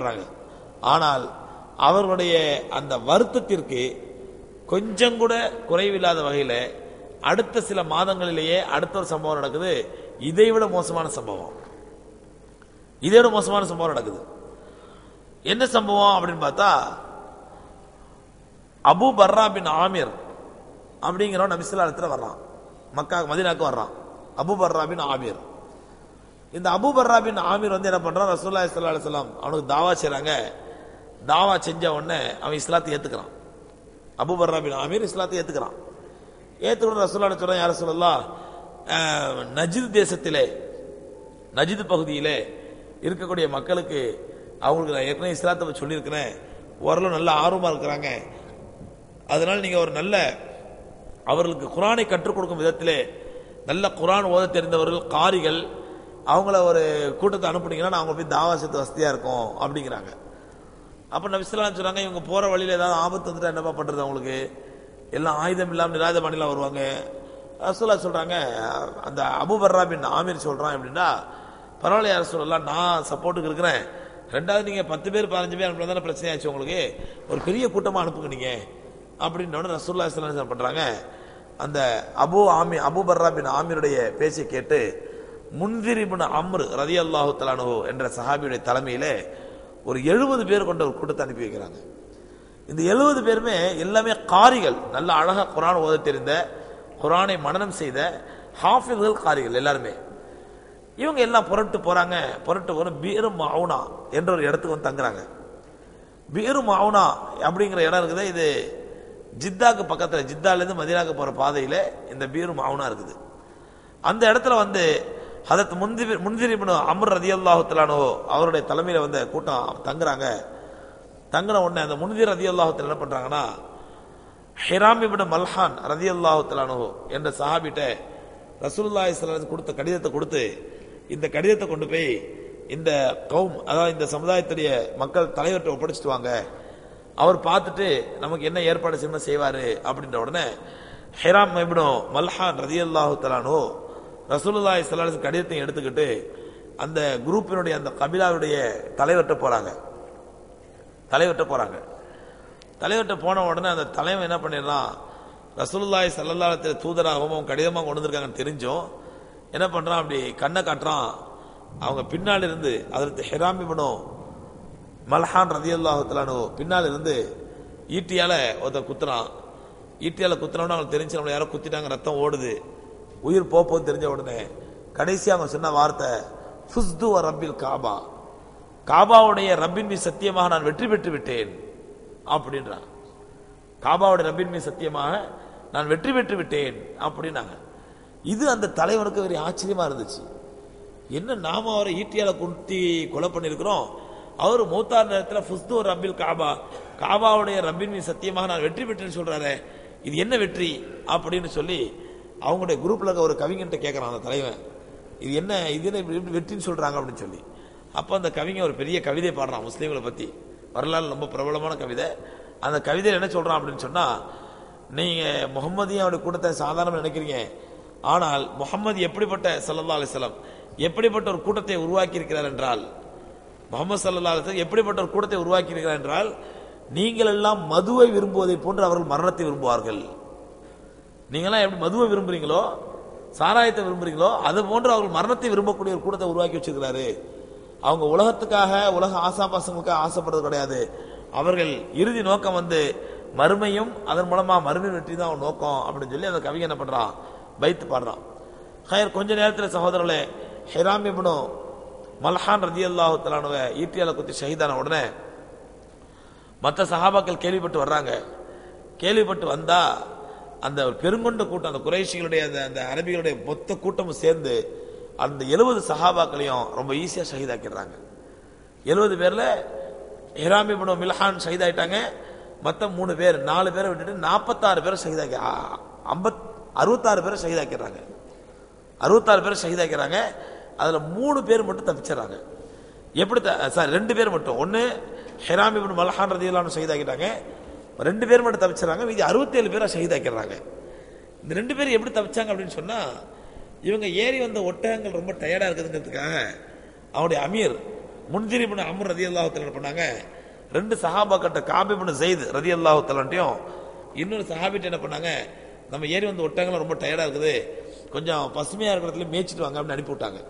கஷ்டப்படுறாங்க ஆனால் அவர்களுடைய அந்த வருத்தத்திற்கு கொஞ்சம் கூட குறைவில்லாத வகையில அடுத்த சில மாதங்களிலேயே அடுத்த ஒரு சம்பவம் நடக்குது. இதை விட மோசமான சம்பவம். இதை விட மோசமான சம்பவம் நடக்குது. என்ன சம்பவம் அப்படின்னு பார்த்தா அபு பர்ரா பின் ஆமிர் அப்படிங்கிறவன் நபிசுல்லாத்துல வர்றான். மக்கா மதினாக்கு வர்றான். அபு பர்ரா பின் ஆமிர். இந்த அபு பர்ரா பின் வந்து என்ன பண்றான்? ரசூல்லா இஸ்லா அலைஹி அவனுக்கு தாவா செய்றாங்க. தாவா செஞ்ச உடனே அவன் இஸ்லாத்தை ஏத்துக்கிறான். அபு பர்ரா பின் இஸ்லாத்தை ஏத்துக்கிறான். ஏத்துக்கணும் ரசூல்லா சொல்றான் யார சொல்லலாம் நஜித் தேசத்திலே நஜித் பகுதியிலே இருக்கக்கூடிய மக்களுக்கு அவங்களுக்கு நான் ஏற்கனவே இஸ்லாத்தை சொல்லியிருக்கிறேன். ஓரளவு நல்ல ஆர்வமாக இருக்கிறாங்க. அதனால் நீங்கள் ஒரு நல்ல அவர்களுக்கு குரானை கற்றுக் கொடுக்கும் விதத்திலே நல்ல குரான் ஓத தெரிந்தவர்கள் காரிகள் அவங்கள ஒரு கூட்டத்தை அனுப்புனீங்கன்னா நான் அவங்க போய் தாவாசத்து வசதியாக இருக்கும் அப்படிங்கிறாங்க. அப்போ நபிஸ்லாம் சொன்னாங்க இவங்க போகிற வழியில் ஏதாவது ஆபத்து வந்துட்டா என்னப்பா பண்ணுறது அவங்களுக்கு? எல்லாம் ஆயுதம் இல்லாமல் நிராயுத மாநிலம் வருவாங்க. ரசூலா சொல்கிறாங்க அந்த அபுபர்ரா பின் ஆமீர் சொல்கிறான் அப்படின்னா பரவாயில்ல யார் சொல்லலாம் நான் சப்போர்ட்டுக்கு இருக்கிறேன். ரெண்டாவது நீங்கள் பத்து பேர் பதினஞ்சு பேர் அனுப்புனா தானே பிரச்சனை ஆச்சு உங்களுக்கு? ஒரு பெரிய கூட்டமாக அனுப்புங்க நீங்கள் அப்படின்னு ரசூல்லா இஸ்லாம் பண்ணுறாங்க அந்த அபு ஆமி அபு பர்ரா பின் ஆமீருடைய பேச்சை கேட்டு முன்திரிபின் அம்ரு ரதி அல்லாஹு தலானு என்ற சஹாபியுடைய தலைமையிலே ஒரு எழுபது பேர் கொண்ட ஒரு கூட்டத்தை அனுப்பி வைக்கிறாங்க. இந்த எழுபது பேருமே எல்லாமே காரிகள். நல்ல அழகாக குரான் ஓத தெரிந்த குரானை மனனம் செய்த ஹாஃபில்கள் காரிகள் எல்லாருமே. இவங்க எல்லாம் புரட்டு போகிறாங்க புரட்டு போகிற பீரு மவுனா என்ற ஒரு இடத்துக்கு வந்து தங்குறாங்க. பீரு மவுனா அப்படிங்கிற இடம் இருக்குது. இது ஜித்தாக்கு பக்கத்தில் ஜித்தாலேருந்து மதினாக்கு போகிற பாதையில் இந்த பீரு மவுனா இருக்குது. அந்த இடத்துல வந்து ஹதத் முந்திரி முன்திரிபனு அமர் ரதி அல்லாஹுத்தலானோ அவருடைய தலைமையில் வந்த கூட்டம் தங்குறாங்க. தங்குன உடனே அந்த முன்திர் ரதி அல்லாஹுத்தல் என்ன பண்ணுறாங்கன்னா ஹிராம் இப்னு மல்ஹான் ரதி அல்லாஹுத்தலானோ என்ற சஹாபிட்ட ரசூலுல்லாஹி ஸல்லல்லாஹு கொடுத்த கடிதத்தை கொடுத்து இந்த கடிதத்தை கொண்டு போய் இந்த கௌம் அதாவது இந்த சமுதாயத்துடைய மக்கள் தலைவர்கிட்ட ஒப்படைச்சிட்டு வாங்க. அவர் பார்த்துட்டு நமக்கு என்ன ஏற்பாடு செய்யணும் செய்வார் அப்படின்ற உடனே ஹிராம் இப்னு மல்ஹான் ரதி அல்லாஹுத்தலானோ ரசூலுல்லாய் ஸல்லல்லாஹு கடிதத்தை எடுத்துக்கிட்டு அந்த குரூப்பினுடைய அந்த கபிலாவுடைய தலைவர்கிட்ட போகிறாங்க தலைவர்கிட்ட போகிறாங்க தலைவர்கிட்ட போன உடனே அந்த தலைவன் என்ன பண்ணிடலாம் ரசூலுல்லாய் சல்லல்லாத்தில் தூதராகவும் கடிதமாக கொண்டு வந்திருக்காங்கன்னு தெரிஞ்சும் என்ன பண்ணுறான் அப்படி கண்ணை காட்டுறான். அவங்க பின்னால் இருந்து அதற்கு ஹெராமி பனும் மல்ஹான் ரதி அல்லாஹுத்தலானு பின்னால் இருந்து ஈட்டியால் ஒருத்தன் குத்துறான். ஈட்டியால் குத்துறோன்னு அவங்களுக்கு தெரிஞ்சு நம்மளை யாரோ குத்திட்டாங்க ரத்தம் ஓடுது. உயிர் போப்போம் தெரிஞ்ச உடனே கடைசி அவங்க சொன்ன வார்த்தை ஃபுஸ்து ரப்பில் காபா. காபாவுடைய ரப்பின் மீது சத்தியமாக நான் வெற்றி பெற்று விட்டேன் அப்படின்றான் காபாவுடைய ரப்பின் மீது சத்தியமாக நான் வெற்றி பெற்று விட்டேன் அப்படின்னாங்க. இது அந்த தலைவனுக்கு ஒரு ஆச்சரியமா இருந்துச்சு. என்ன நாம அவரை ஈட்டியால குத்தி கொலை பண்ணிருக்கிறோம் அவர் மூத்தார் நேரத்தில் ஃபுஸ்து ரப்பில் காபா. காபாவுடைய ரப்பின் மீது சத்தியமாக நான் வெற்றி பெற்றேன்னு சொல்றாரு. இது என்ன வெற்றி? அப்படின்னு சொல்லி அவங்களுடைய குரூப்பில் இருக்க ஒரு கவிஞன்ட்ட கேட்குறான் அந்த தலைவன். இது என்ன இது என்ன இப்படி வெற்றின்னு சொல்கிறாங்க அப்படின்னு சொல்லி. அப்போ அந்த கவிஞன் ஒரு பெரிய கவிதை பாடுறான் முஸ்லீம்களை பற்றி வரலாறு ரொம்ப பிரபலமான கவிதை. அந்த கவிதையில் என்ன சொல்கிறான் அப்படின்னு சொன்னால் நீங்கள் நீங்க அவருடைய கூட்டத்தை சாதாரணமாக நினைக்கிறீங்க. ஆனால் முகமது எப்படிப்பட்ட சல்லா அலிஸ்லாம் எப்படிப்பட்ட ஒரு கூட்டத்தை உருவாக்கி இருக்கிறார் என்றால் முகமது சல்லா அலிஸ்லாம் எப்படிப்பட்ட ஒரு கூட்டத்தை உருவாக்கி இருக்கிறார் என்றால் நீங்கள் எல்லாம் மதுவை விரும்புவதை போன்று அவர்கள் மரணத்தை விரும்புவார்கள். நீங்களாம் எப்படி மதுவை விரும்புறீங்களோ சாராயத்தை விரும்புறீங்களோ அது போன்று அவர்கள் மரணத்தை விரும்பக்கூடிய ஒரு கூட்டத்தை உருவாக்கி வச்சிருக்கிறாரு. அவங்க உலகத்துக்காக உலக ஆசாபாசங்களுக்காக ஆசைப்படுறது கிடையாது. அவர்கள் இறுதி நோக்கம் வந்து மறுமையும் அதன் மூலமா மறுமை வெற்றி தான் அவன் நோக்கம் அப்படின்னு சொல்லி அந்த கவிஞன் என்ன பண்றான்? வைத்து பாடுறான். ஹயர் கொஞ்ச நேரத்தில் சகோதரர்களே ஹெராம் இப்னு மல்ஹான் ரதி அல்லாஹு தலானுவ ஈட்டியால குத்தி ஷஹீதான உடனே மற்ற சஹாபாக்கள் கேள்விப்பட்டு வர்றாங்க. கேள்விப்பட்டு வந்தா அந்த பெருங்கொண்ட கூட்டம் அந்த குறைஷிகளுடைய அந்த அந்த அரபிகளுடைய மொத்த கூட்டமும் சேர்ந்து அந்த எழுபது சஹாபாக்களையும் ரொம்ப ஈஸியாக ஷஹீதாக்கிடுறாங்க. எழுபது பேரில் ஹிராமி பனு மில்ஹான் ஷஹீதாயிட்டாங்க. மற்ற மூணு பேர் நாலு பேரை விட்டுட்டு நாற்பத்தாறு பேரை ஷஹீதாக்கி ஐம்பத் அறுபத்தாறு பேரை ஷஹீதாக்கிறாங்க அறுபத்தாறு பேரை ஷஹீதாக்கிறாங்க அதில் மூணு பேர் மட்டும் தப்பிச்சிடறாங்க. எப்படி சார் ரெண்டு பேர் மட்டும். ஒன்று ஹெராமி பின் மல்ஹான் ரதியலான்னு ஷஹீதாக்கிட்டாங்க. ரெண்டு பேர் மட்டும் தப்பிச்சிடறாங்க மீதி அறுபத்தேழு பேரை ஷஹீதாக்கிறாங்க இந்த ரெண்டு பேரும் எப்படி தப்பிச்சாங்க அப்படின்னு சொன்னால் இவங்க ஏறி வந்த ஒட்டகங்கள் ரொம்ப டயர்டாக இருக்குதுங்கிறதுக்காக அவனுடைய அமீர் முன்திரிபுன் அமர் ரதி அல்லாஹத்தில் பண்ணாங்க ரெண்டு சஹாபா கட்ட காபி பண்ண செய்து ரதி அல்லாஹுத்தலன்ட்டையும் இன்னொரு சஹாபிட்டு என்ன பண்ணாங்க நம்ம ஏறி வந்த ஒட்டகங்கள் ரொம்ப டயர்டாக இருக்குது கொஞ்சம் பசுமையாக இருக்கிற மேய்ச்சிட்டு வாங்க அப்படின்னு அனுப்பி விட்டாங்க.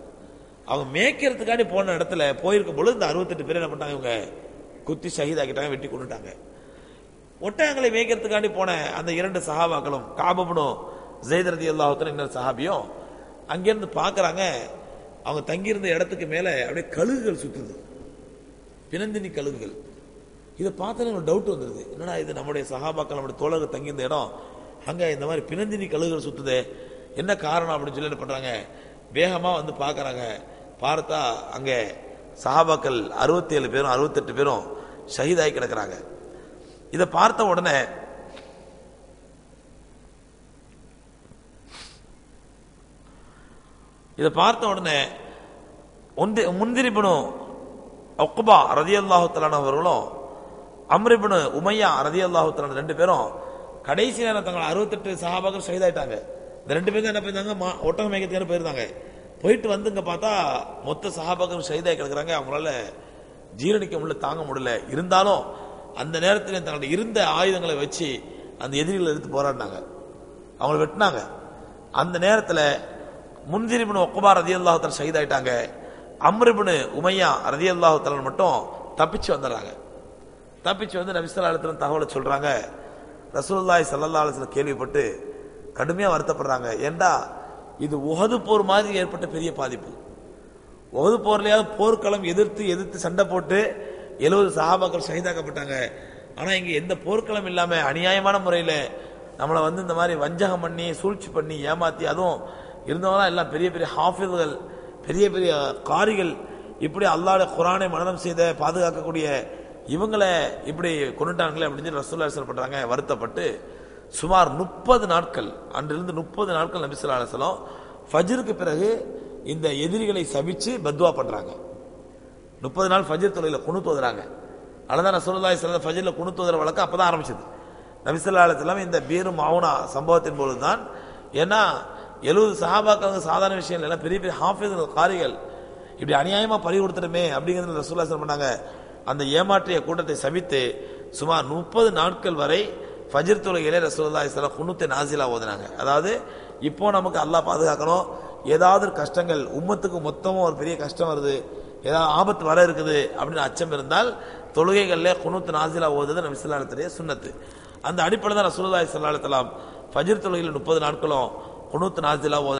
அவங்க மேய்க்கிறதுக்காண்டி போன இடத்துல போயிருக்கும் பொழுது இந்த அறுபத்தெட்டு பேர் என்ன பண்ணாங்க இவங்க குத்தி ஷஹீதாக்கிட்டாங்க வெட்டி கொண்டுட்டாங்க. ஒட்டகங்களை மேய்க்கிறதுக்காண்டி போன அந்த இரண்டு சஹாபாக்களும் காபபனும் ஜெயதரதி ரதி இன்னொரு சஹாபியும் அங்கிருந்து பார்க்குறாங்க அவங்க தங்கியிருந்த இடத்துக்கு மேலே அப்படியே கழுகுகள் சுற்றுது. பினந்தினி கழுகுகள். இதை பார்த்தாலே ஒரு டவுட் வந்துருது. என்னடா இது நம்முடைய சகாபாக்கள் நம்முடைய தோழர்கள் தங்கியிருந்த இடம் அங்கே இந்த மாதிரி பினந்தினி கழுகுகள் சுற்றுது என்ன காரணம் அப்படின்னு சொல்லி என்ன பண்ணுறாங்க வேகமாக வந்து பார்க்குறாங்க. பார்த்தா அங்கே சஹாபாக்கள் அறுபத்தேழு பேரும் அறுபத்தெட்டு பேரும் ஷஹீதாகி கிடக்குறாங்க. இதை பார்த்த உடனே இதை பார்த்த உடனே ஒந்தி முந்திரிபனும் ஒக்குபா ரதி அல்லாஹுத்தலான அவர்களும் அம்ரிபனு உமையா ரதி அல்லாஹுத்தலான ரெண்டு பேரும் கடைசி நேரம் தங்கள் அறுபத்தெட்டு சகாபாக்கள் ஷஹீதாயிட்டாங்க. இந்த ரெண்டு பேரும் என்ன போயிருந்தாங்க மா- ஒட்டகம் மேய்க்கிறதுக்கு போயிருந்தாங்க. போயிட்டு வந்துங்க பார்த்தா மொத்த சகாபாக்கள் ஷஹீதாகி கிடக்குறாங்க. அவங்களால ஜீரணிக்க முடியல தாங்க முடியல. இருந்தாலும் அந்த நேரத்தில் தங்களுடைய இருந்த ஆயுதங்களை வச்சு அந்த எதிரிகளை எடுத்து போராடினாங்க. அவங்கள வெட்டினாங்க. அந்த நேரத்தில் முன்திரிபின் ஒக்குபா ரதி அல்லாஹத்தன் ஷஹீதாயிட்டாங்க. அம்ரிபின் உமையா ரதி அல்லாஹத்தலன் மட்டும் தப்பிச்சு வந்துடுறாங்க. தப்பிச்சு வந்து நபிசல்லாத்துல தகவலை சொல்கிறாங்க ரசூல்லாய் ஸல்லல்லாஹு அலைஹி கேள்விப்பட்டு கடுமையாக வருத்தப்படுறாங்க. ஏண்டா? இது உகது போர் மாதிரி ஏற்பட்ட பெரிய பாதிப்பு. உகது போர்லையாவது போர்க்களம் எதிர்த்து எதிர்த்து சண்டை போட்டு எழுபது சஹாபாக்கள் சகிதாக்கப்பட்டாங்க ஆனால் இங்கே எந்த போர்க்களம் இல்லாமல் அநியாயமான முறையில் நம்மளை வந்து இந்த மாதிரி வஞ்சகம் பண்ணி சூழ்ச்சி பண்ணி ஏமாற்றி அதுவும் இருந்தவங்களாம் எல்லாம் பெரிய பெரிய ஹாஃபில்கள் பெரிய பெரிய காரிகள் இப்படி அல்லாட குரானை மனநம் செய்த பாதுகாக்கக்கூடிய இவங்களை இப்படி கொண்டுட்டாங்களே அப்படின்னு சொல்லி ரசூல்லா ஸல்லல்லாஹு வருத்தப்பட்டு சுமார் முப்பது நாட்கள் அன்றிலிருந்து முப்பது நாட்கள் நபிசுல்லா அலுவலம் ஃபஜருக்கு ஃபஜ்ருக்கு பிறகு இந்த எதிரிகளை சபிச்சு பத்வா பண்ணுறாங்க முப்பது நாள் ஃபஜர் தொழில குணு தோதுறாங்க. அதான் ரசூலுல்லாஹி ஸல்லல்லாஹு அலைஹி ஃபஜ்ர்ல குணு தோதுற வழக்கம் அப்பதான் ஆரம்பிச்சது. நபி இந்த பீரு மாவுனா சம்பவத்தின் போது தான் ஏன்னா எழுபது சஹாபாக்கள் சாதாரண விஷயம் இல்லை பெரிய பெரிய ஹாஃபிஸ் காரிகள் இப்படி அநியாயமாக பறி கொடுத்துட்டுமே அப்படிங்கிறது ரசூல்லா ஸல்லல்லாஹு பண்ணாங்க அந்த ஏமாற்றிய கூட்டத்தை சபித்து சுமார் முப்பது நாட்கள் வரை ஃபஜிர் தொழுகையிலே ரசூல்லா இஸ்லாம் அலைஹி வஸல்லம் நாசிலா ஓதுனாங்க. அதாவது இப்போ நமக்கு அல்லாஹ் பாதுகாக்கணும். ஏதாவது கஷ்டங்கள் உம்மத்துக்கு மொத்தமும் ஒரு பெரிய கஷ்டம் வருது. ஏதாவது ஆபத்து வர இருக்குது அப்படின்னு அச்சம் இருந்தால் தொழுகைகளில் குணூத்து நாசிலா ஓதுறது நம்ம ஸல்லல்லாஹு சுண்ணத்து அந்த அடிப்படை தான் நான் ஸல்லல்லாஹு அலைஹி வஸல்லம் தொழுகையில் முப்பது நாட்களும் குணூத்து நாசிலா ஓது